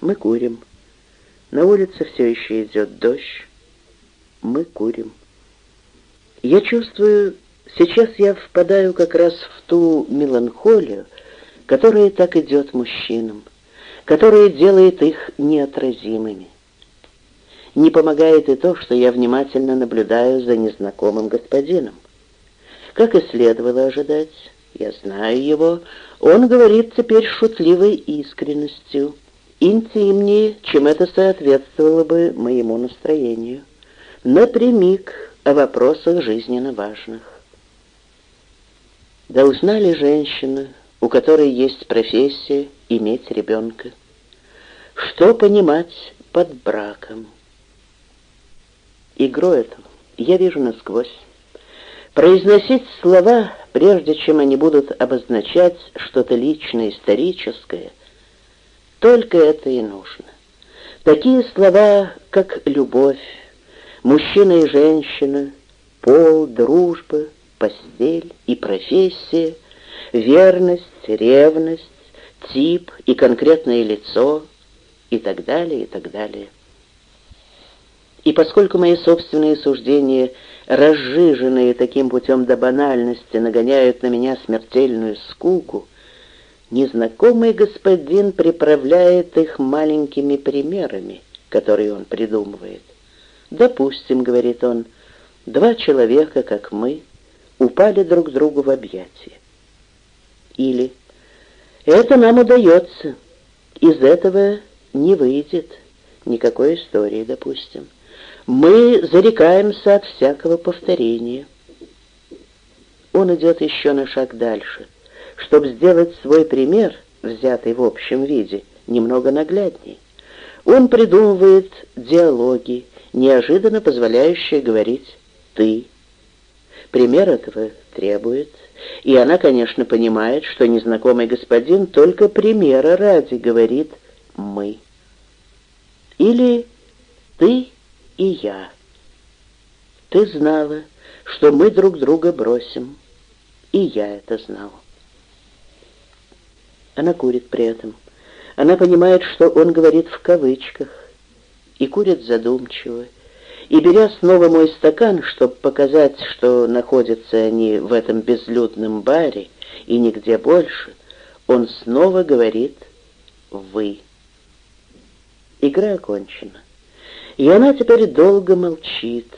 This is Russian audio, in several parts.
Мы курим. На улице все еще идет дождь. Мы курим. Я чувствую, сейчас я впадаю как раз в ту меланхолию, которая так идет мужчинам, которая делает их неотразимыми. Не помогает и то, что я внимательно наблюдаю за незнакомым господином. Как и следовало ожидать, я знаю его, он говорит теперь шутливой искренностью, интимнее, чем это соответствовало бы моему настроению, напрямик о вопросах жизненно важных. Должна ли женщина, у которой есть профессия, иметь ребенка? Что понимать под браком? Игру эту я вижу насквозь. Произносить слова, прежде чем они будут обозначать что-то личное, историческое, только это и нужно. Такие слова, как любовь, мужчина и женщина, пол, дружба, постель и профессия, верность, ревность, тип и конкретное лицо и так далее, и так далее. И поскольку мои собственные суждения, разжиженные таким путем до банальности, нагоняют на меня смертельную скуку, незнакомый господин приправляет их маленькими примерами, которые он придумывает. «Допустим, — говорит он, — два человека, как мы, упали друг другу в объятия. Или «Это нам удается, из этого не выйдет никакой истории, допустим. Мы зарекаемся от всякого повторения». Он идет еще на шаг дальше, чтобы сделать свой пример, взятый в общем виде, немного наглядней. Он придумывает диалоги, неожиданно позволяющие говорить «ты». Пример этого требует, и она, конечно, понимает, что незнакомый господин только примера ради говорит «мы». Или «ты и я». Ты знала, что мы друг друга бросим, и я это знал. Она курит при этом. Она понимает, что он говорит в кавычках, и курит задумчиво, и, беря снова мой стакан, чтобы показать, что находятся они в этом безлюдном баре и нигде больше, он снова говорит «вы». Игра окончена. И она теперь долго молчит.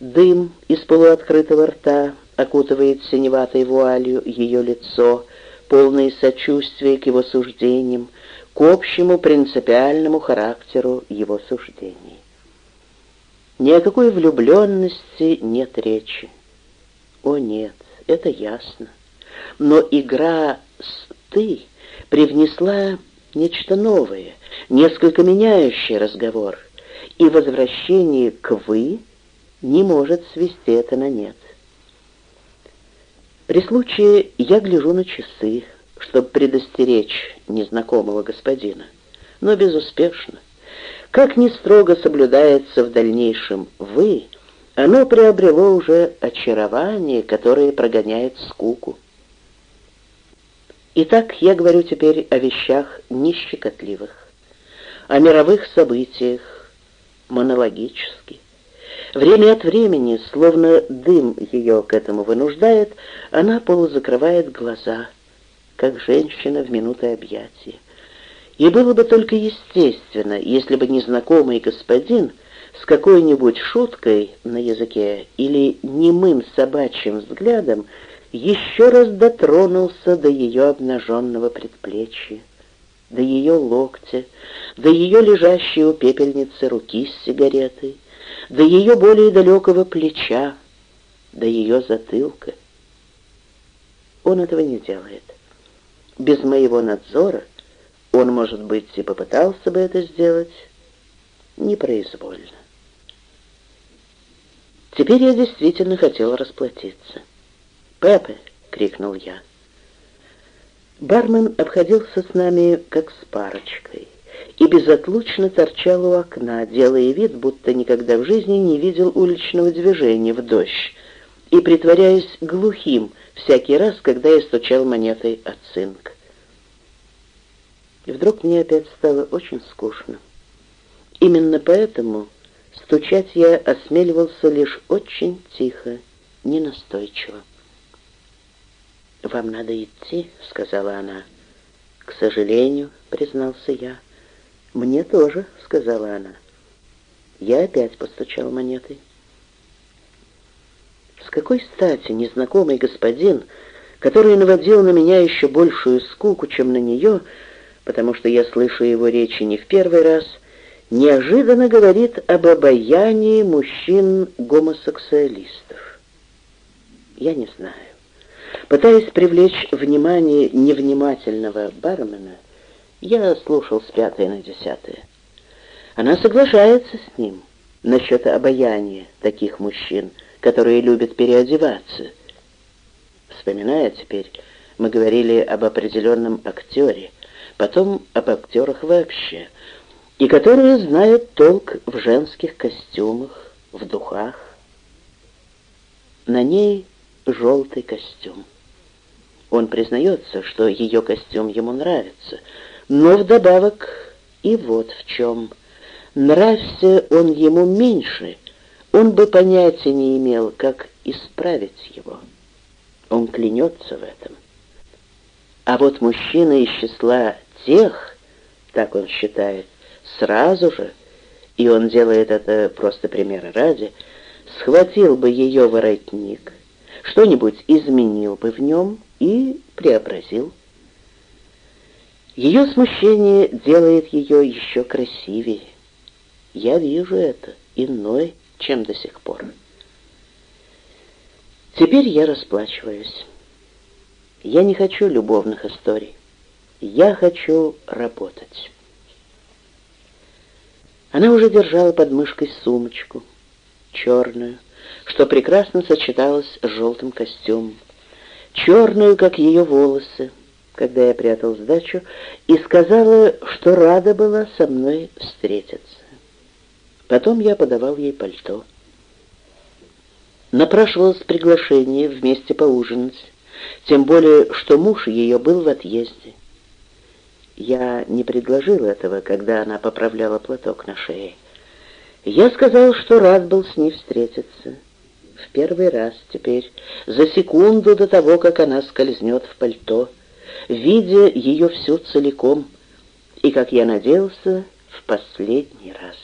Дым из полуоткрытого рта окутывает синеватой вуалью ее лицо, полное сочувствия к его суждениям, к общему принципиальному характеру его суждений. Ни о какой влюбленности нет речи. О нет, это ясно. Но игра с «ты» привнесла нечто новое, несколько меняющее разговор, и возвращение к «вы» не может свести это на нет. При случае я гляжу на часы, чтобы предостеречь незнакомого господина, но безуспешно. Как ни строго соблюдается в дальнейшем «вы», оно приобрело уже очарование, которое прогоняет скуку. Итак, я говорю теперь о вещах нещекотливых, о мировых событиях, монологически. Время от времени, словно дым ее к этому вынуждает, она полузакрывает глаза, как женщина в минуты объятия. И было бы только естественно, если бы незнакомый господин с какой-нибудь шуткой на языке или немым собачьим взглядом еще раз дотронулся до ее обнаженного предплечья, до ее локтя, до ее лежащей у пепельницы руки с сигаретой, до ее более далекого плеча, до ее затылка. Он этого не делает. Без моего надзора он, может быть, и попытался бы это сделать непроизвольно. Теперь я действительно хотел расплатиться. «Пепе!» — крикнул я. Бармен обходился с нами как с парочкой и безотлучно торчал у окна, делая вид, будто никогда в жизни не видел уличного движения в дождь, и притворяясь глухим всякий раз, когда я стучал монетой от цинк. И вдруг мне опять стало очень скучно. Именно поэтому стучать я осмеливался лишь очень тихо, ненастойчиво. «Вам надо идти», — сказала она. «К сожалению», — признался я. «Мне тоже», — сказала она. Я опять постучал монетой. С какой стати незнакомый господин, который наводил на меня еще большую скуку, чем на нее, потому что я слышу его речи не в первый раз, неожиданно говорит об обаянии мужчин-гомосексуалистов? Я не знаю. Пытаясь привлечь внимание невнимательного бармена, я слушал с пятой на десятое. Она соглашается с ним насчет обаяния таких мужчин, которые любят переодеваться. Вспоминая теперь, мы говорили об определенном актере, потом об актерах вообще, и которые знают толк в женских костюмах, в духах. На ней желтый костюм. Он признается, что ее костюм ему нравится, но вдобавок и вот в чем. Нравься он ему меньше, он бы понятия не имел, как исправить его. Он клянется в этом. А вот мужчина из числа тех, так он считает, сразу же, и он делает это просто примера ради, схватил бы ее воротник, что-нибудь изменил бы в нем и преобразил. Ее смущение делает ее еще красивее. Я вижу это иной, чем до сих пор. Теперь я расплачиваюсь. Я не хочу любовных историй. Я хочу работать. Она уже держала под мышкой сумочку, черную, что прекрасно сочеталось с желтым костюмом, черную, как ее волосы, когда я прятал сдачу, и сказала, что рада была со мной встретиться. Потом я подавал ей пальто. Напрашивалось приглашение вместе поужинать, тем более, что муж ее был в отъезде. Я не предложил этого, когда она поправляла платок на шее. Я сказал, что рад был с ней встретиться. В первый раз теперь, за секунду до того, как она скользнет в пальто, видя ее всю целиком, и, как я надеялся, в последний раз.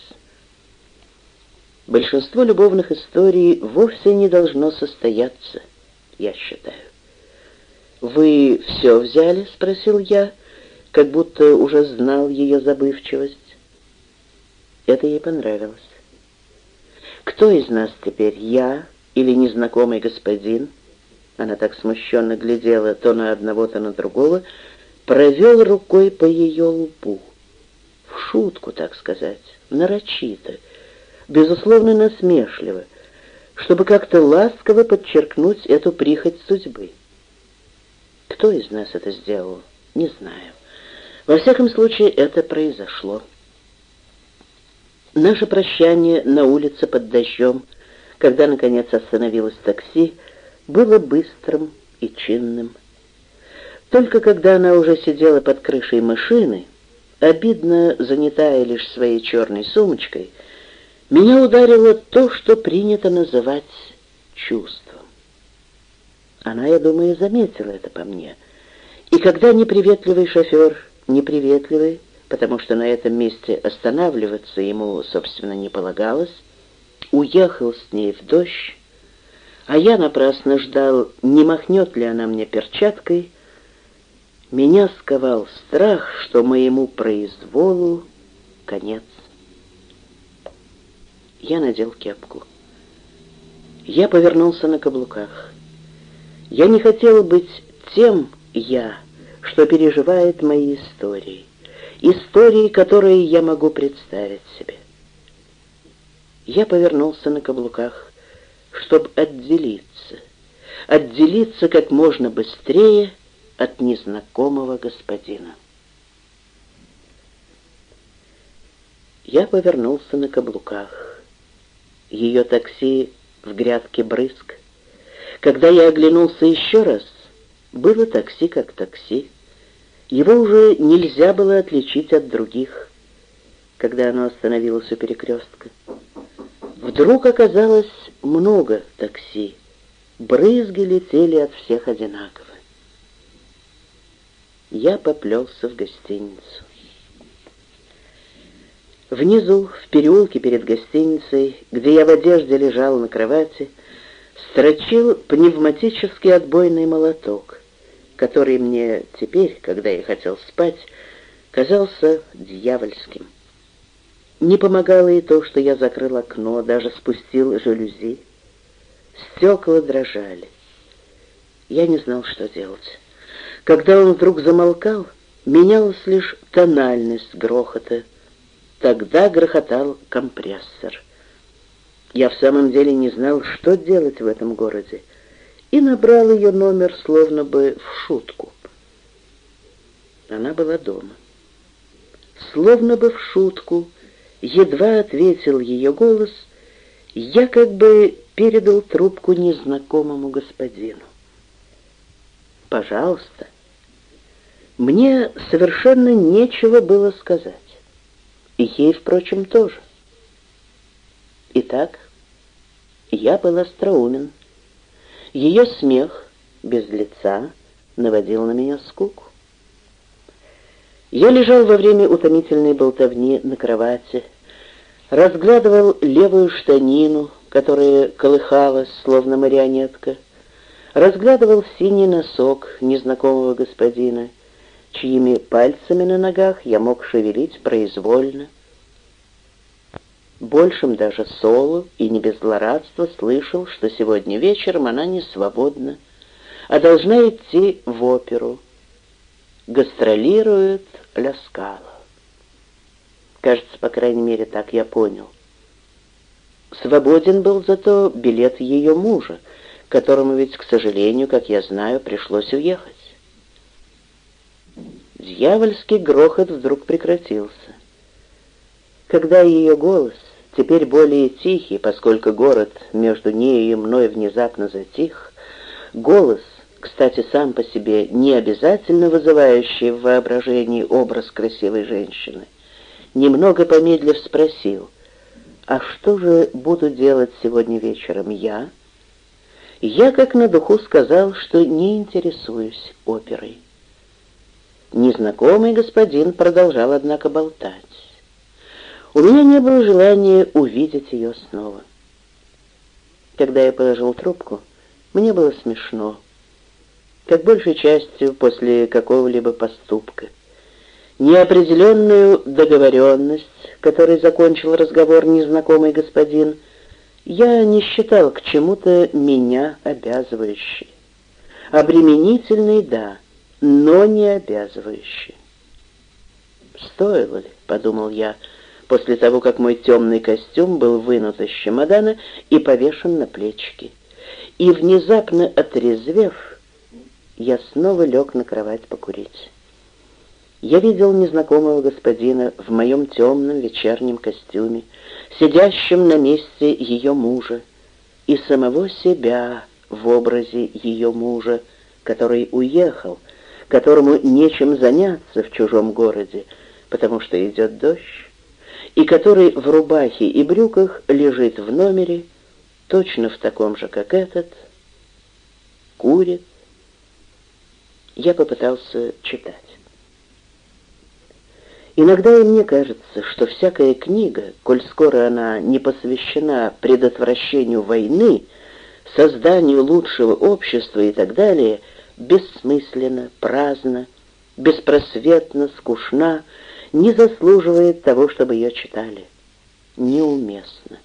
Большинство любовных историй вовсе не должно состояться, я считаю. «Вы все взяли?» — спросил я, как будто уже знал ее забывчивость. Это ей понравилось. «Кто из нас теперь, я или незнакомый господин?» Она так смущенно глядела то на одного, то на другого, провел рукой по ее лбу. В шутку, так сказать, нарочито, безусловно насмешливо, чтобы как-то ласково подчеркнуть эту прихоть судьбы. Кто из нас это сделал, не знаю. Во всяком случае, это произошло. Наше прощание на улице под дождем, когда, наконец, остановилось такси, было быстрым и чинным. Только когда она уже сидела под крышей машины, обидно занятая лишь своей черной сумочкой, меня ударило то, что принято называть чувством. Она, я думаю, заметила это по мне. И когда неприветливый шофер, неприветливый, потому что на этом месте останавливаться ему, собственно, не полагалось, уехал с ней в дождь, а я напрасно ждал, не махнет ли она мне перчаткой, меня сковал страх, что моему произволу конец. Я надел кепку. Я повернулся на каблуках. Я не хотел быть тем «я», что переживает мои истории. Истории, которые я могу представить себе. Я повернулся на каблуках, чтобы отделиться. Отделиться как можно быстрее от незнакомого господина. Я повернулся на каблуках. Ее такси в грядке брызг. Когда я оглянулся еще раз, было такси как такси. Его уже нельзя было отличить от других, когда оно остановилось у перекрестка. Вдруг оказалось много такси. Брызги летели от всех одинаково. Я поплелся в гостиницу. Внизу, в переулке перед гостиницей, где я в одежде лежал на кровати, строчил пневматический отбойный молоток, который мне теперь, когда я хотел спать, казался дьявольским. Не помогало и то, что я закрыл окно, даже спустил жалюзи. Стекла дрожали. Я не знал, что делать. Когда он вдруг замолкал, менялась лишь тональность грохота — Тогда грохотал компрессор. Я в самом деле не знал, что делать в этом городе, и набрал ее номер словно бы в шутку. Она была дома. Словно бы в шутку, едва ответил ее голос, я как бы передал трубку незнакомому господину. «Пожалуйста». Мне совершенно нечего было сказать. И ей, впрочем, тоже. Итак, я был остроумен. Ее смех, без лица, наводил на меня скуку. Я лежал во время утомительной болтовни на кровати, разглядывал левую штанину, которая колыхалась, словно марионетка, разглядывал синий носок незнакомого господина — чьими пальцами на ногах я мог шевелить произвольно. Большим даже Солу и не без злорадства слышал, что сегодня вечером она не свободна, а должна идти в оперу. Гастролирует Ля Скала. Кажется, по крайней мере, так я понял. Свободен был зато билет ее мужа, которому ведь, к сожалению, как я знаю, пришлось уехать. Дьявольский грохот вдруг прекратился. Когда ее голос, теперь более тихий, поскольку город между ней и мной внезапно затих, голос, кстати, сам по себе не обязательно вызывающий в воображении образ красивой женщины, немного помедлив спросил, «А что же буду делать сегодня вечером я?» Я, как на духу, сказал, что не интересуюсь оперой. Незнакомый господин продолжал, однако, болтать. У меня не было желания увидеть ее снова. Когда я положил трубку, мне было смешно, как большей частью после какого-либо поступка. Неопределенную договоренность, которой закончил разговор незнакомый господин, я не считал к чему-то меня обязывающей. Обременительный — да — но не обязывающие. «Стоило ли?» — подумал я, после того, как мой темный костюм был вынут из чемодана и повешен на плечики. И, внезапно отрезвев, я снова лег на кровать покурить. Я видел незнакомого господина в моем темном вечернем костюме, сидящем на месте ее мужа, и самого себя в образе ее мужа, который уехал, которому нечем заняться в чужом городе, потому что идет дождь, и который в рубахе и брюках лежит в номере, точно в таком же, как этот, курит. Я попытался читать. Иногда и мне кажется, что всякая книга, коль скоро она не посвящена предотвращению войны, созданию лучшего общества и так далее — бессмысленно, праздно, беспросветно, скучна, не заслуживает того, чтобы ее читали. Неуместно.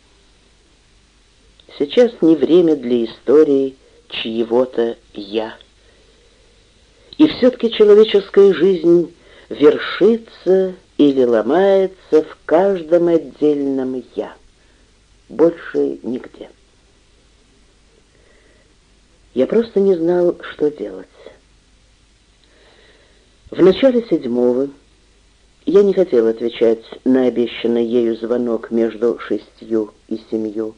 Сейчас не время для истории чьего-то «я». И все-таки человеческая жизнь вершится или ломается в каждом отдельном «я». Больше нигде. Я просто не знал, что делать. В начале седьмого я не хотел отвечать на обещанный ею звонок между шестью и семью.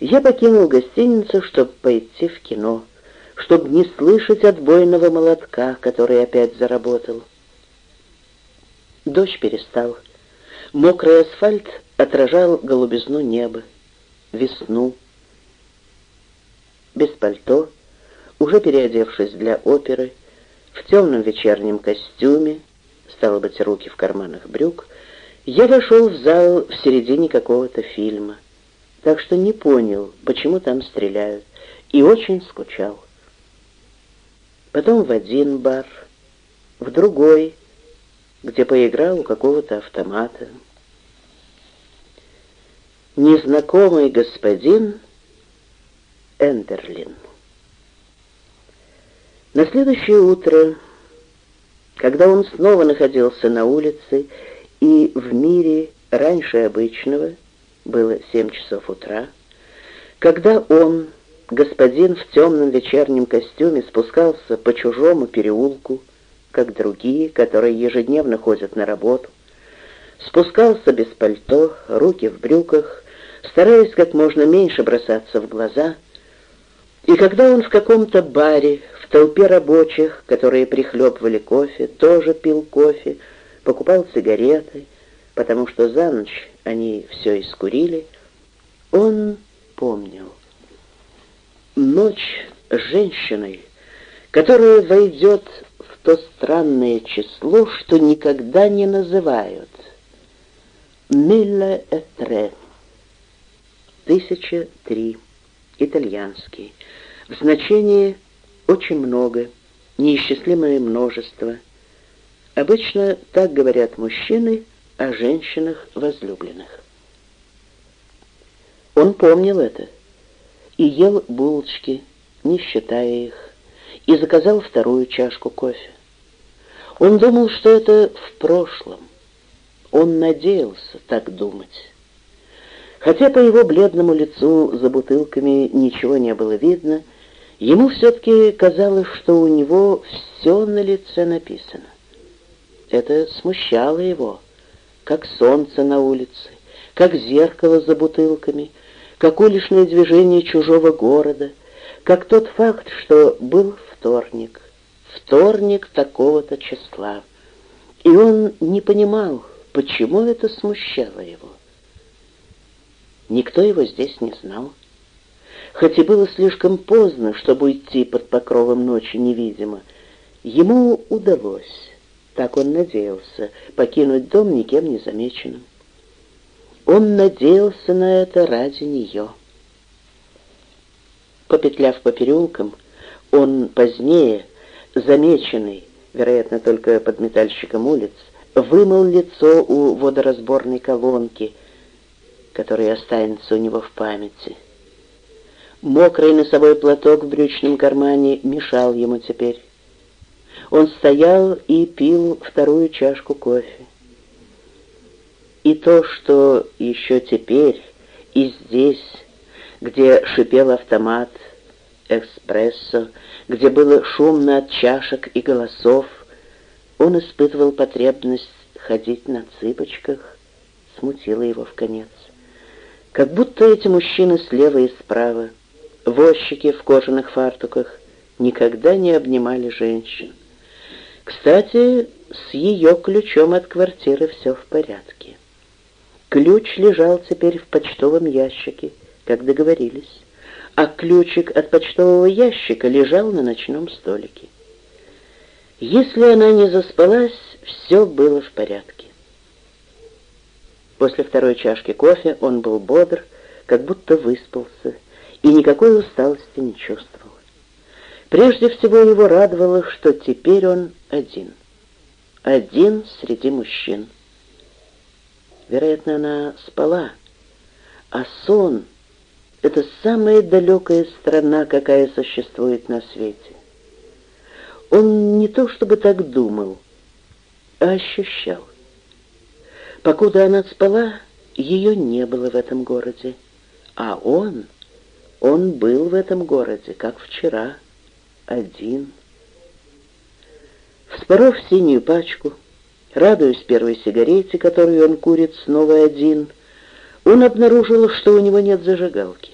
Я покинул гостиницу, чтобы пойти в кино, чтобы не слышать отбойного молотка, который опять заработал. Дождь перестал. Мокрый асфальт отражал голубизну неба, весну. Без пальто, уже переодевшись для оперы, в темном вечернем костюме, стало быть, руки в карманах брюк, я вошел в зал в середине какого-то фильма, так что не понял, почему там стреляют, и очень скучал. Потом в один бар, в другой, где поиграл у какого-то автомата. Незнакомый господин Эндерлин. На следующее утро, когда он снова находился на улице, и в мире раньше обычного, было семь часов утра, когда он, господин в темном вечернем костюме, спускался по чужому переулку, как другие, которые ежедневно ходят на работу, спускался без пальто, руки в брюках, стараясь как можно меньше бросаться в глаза, и когда он в каком-то баре, в толпе рабочих, которые прихлебывали кофе, тоже пил кофе, покупал сигареты, потому что за ночь они все искурили, он помнил. Ночь женщиной, которая войдет в то странное число, что никогда не называют. «Милля Этре», тысяча три, итальянский, в значении «очень много», «неисчислимое множество», Обычно так говорят мужчины о женщинах возлюбленных. Он помнил это и ел булочки, не считая их, и заказал вторую чашку кофе. Он думал, что это в прошлом. Он надеялся так думать. Хотя по его бледному лицу за бутылками ничего не было видно, ему все-таки казалось, что у него все на лице написано. Это смущало его, как солнце на улице, как зеркало за бутылками, как уличное движение чужого города, как тот факт, что был вторник, вторник такого-то числа. И он не понимал, почему это смущало его. Никто его здесь не знал. Хоть и было слишком поздно, чтобы уйти под покровом ночи невидимо, ему удалось так он надеялся, покинуть дом никем не замеченным. Он надеялся на это ради нее. Попетляв по переулкам, он позднее, замеченный, вероятно, только подметальщиком улиц, вымыл лицо у водоразборной колонки, которая останется у него в памяти. Мокрый носовой платок в брючном кармане мешал ему теперь. Он стоял и пил вторую чашку кофе. И то, что еще теперь и здесь, где шипел автомат, эспрессо, где было шумно от чашек и голосов, он испытывал потребность ходить на цыпочках, смутило его в конец. Как будто эти мужчины слева и справа, возчики в кожаных фартуках, никогда не обнимали женщин. Кстати, с ее ключом от квартиры все в порядке. Ключ лежал теперь в почтовом ящике, как договорились, а ключик от почтового ящика лежал на ночном столике. Если она не заспалась, все было в порядке. После второй чашки кофе он был бодр, как будто выспался, и никакой усталости не чувствовал. Прежде всего его радовало, что теперь он один. Один среди мужчин. Вероятно, она спала, а сон — это самая далекая страна, какая существует на свете. Он не то чтобы так думал, а ощущал. Покуда она спала, ее не было в этом городе, а он, он был в этом городе, как вчера, один. Вспоров синюю пачку, радуясь первой сигарете, которую он курит снова один, он обнаружил, что у него нет зажигалки.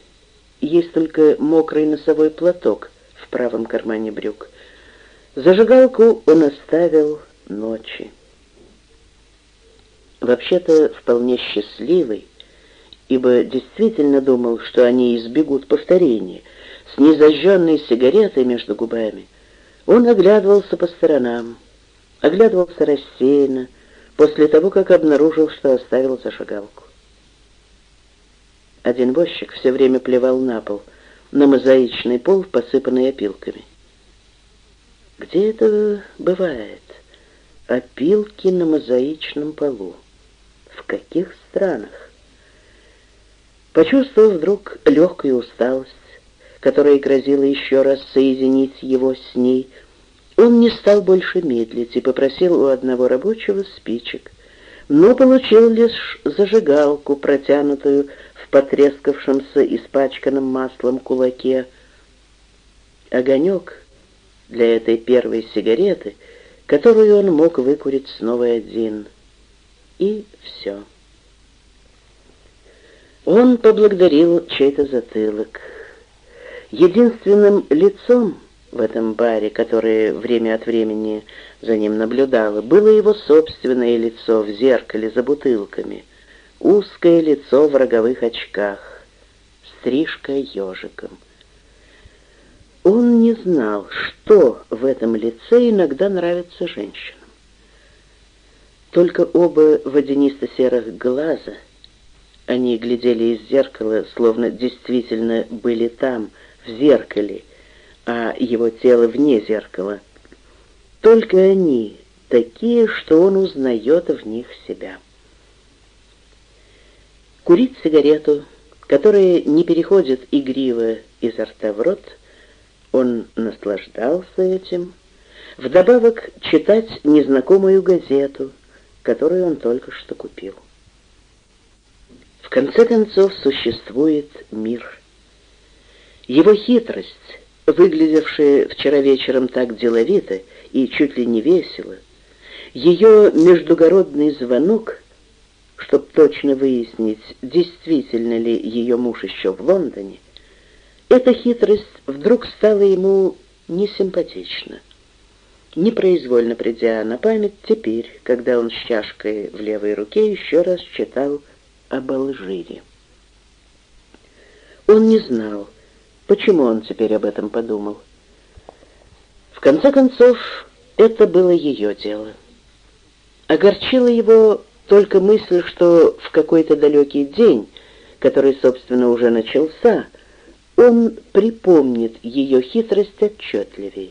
Есть только мокрый носовой платок в правом кармане брюк. Зажигалку он оставил ночи. Вообще-то вполне счастливый, ибо действительно думал, что они избегут повторения, с незажженной сигаретой между губами. Он оглядывался по сторонам, оглядывался рассеянно, после того, как обнаружил, что оставил зажигалку. Один возчик все время плевал на пол, на мозаичный пол, посыпанный опилками. Где это бывает? Опилки на мозаичном полу. В каких странах? Почувствовав вдруг легкую усталость, которая грозила еще раз соединить его с ней, он не стал больше медлить и попросил у одного рабочего спичек, но получил лишь зажигалку, протянутую в потрескавшемся испачканном маслом кулаке. Огонек для этой первой сигареты, которую он мог выкурить снова один. И все. Он поблагодарил чей-то затылок. Единственным лицом в этом баре, которое время от времени за ним наблюдало, было его собственное лицо в зеркале за бутылками, узкое лицо в роговых очках, стрижка ежиком — он не знал, что в этом лице иногда нравится женщинам. Только оба водянисто-серых глаза, они глядели из зеркала, словно действительно были там, в зеркале, а его тело вне зеркала. Только они такие, что он узнает в них себя. Курить сигарету, которая не переходит игриво изо рта в рот — он наслаждался этим. Вдобавок читать незнакомую газету, которую он только что купил. В конце концов существует мир. Его хитрость, выглядевшая вчера вечером так деловито и чуть ли не весело, ее междугородный звонок, чтобы точно выяснить, действительно ли ее муж еще в Лондоне, эта хитрость вдруг стала ему несимпатична. Непроизвольно придя на память теперь, когда он с чашкой в левой руке еще раз читал об Алжире. Он не знал, почему он теперь об этом подумал. В конце концов, это было ее дело. Огорчила его только мысль, что в какой-то далекий день, который, собственно, уже начался, он припомнит ее хитрость отчетливее,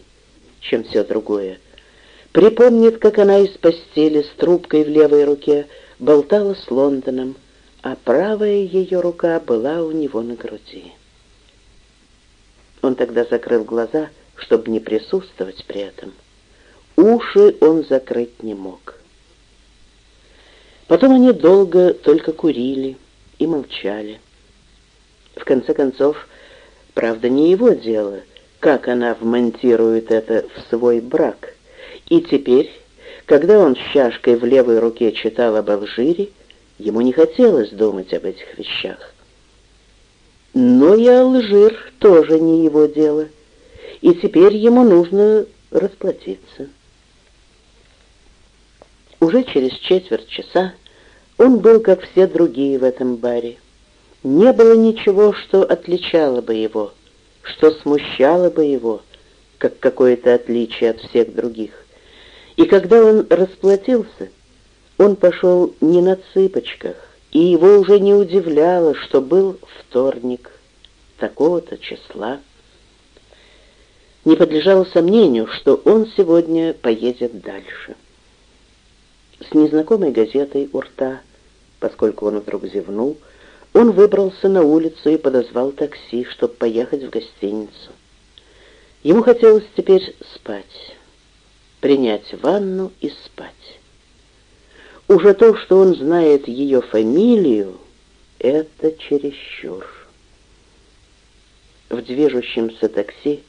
чем все другое. Припомнит, как она из постели с трубкой в левой руке болтала с Лондоном, а правая ее рука была у него на груди. Он тогда закрыл глаза, чтобы не присутствовать при этом. Уши он закрыть не мог. Потом они долго только курили и молчали. В конце концов, Правда, не его дело, как она вмонтирует это в свой брак. И теперь, когда он с чашкой в левой руке читал об Алжире, ему не хотелось думать об этих вещах. Но и Алжир тоже не его дело, и теперь ему нужно расплатиться. Уже через четверть часа он был, как все другие в этом баре. Не было ничего, что отличало бы его, что смущало бы его, как какое-то отличие от всех других. И когда он расплатился, он пошел не на цыпочках, и его уже не удивляло, что был вторник такого-то числа. Не подлежало сомнению, что он сегодня поедет дальше. С незнакомой газетой у рта, поскольку он вдруг зевнул, он выбрался на улицу и подозвал такси, чтобы поехать в гостиницу. Ему хотелось теперь спать, принять ванну и спать. Уже то, что он знает ее фамилию, это чересчур. В движущемся такси,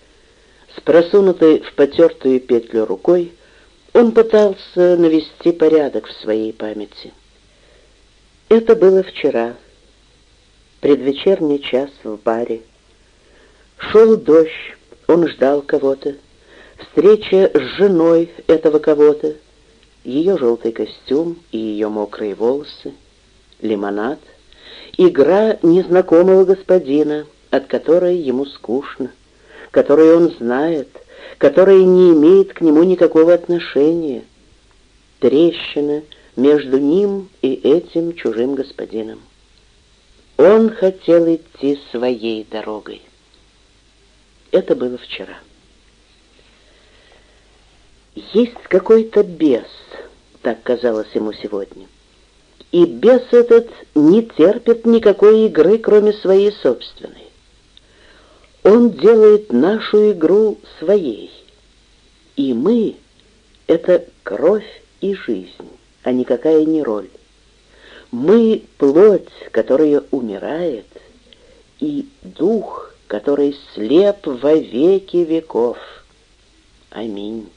с просунутой в потертую петлю рукой, он пытался навести порядок в своей памяти. Это было вчера, предвечерний час в баре. Шел дождь, он ждал кого-то, встреча с женой этого кого-то, ее желтый костюм и ее мокрые волосы, лимонад, игра незнакомого господина, от которой ему скучно, которой он знает, которая не имеет к нему никакого отношения, трещина между ним и этим чужим господином. Он хотел идти своей дорогой. Это было вчера. Есть какой-то бес, так казалось ему сегодня. И бес этот не терпит никакой игры, кроме своей собственной. Он делает нашу игру своей. И мы — это кровь и жизнь, а никакая не роль. Мы — плоть, которая умирает, и дух, который слеп во веки веков. Аминь.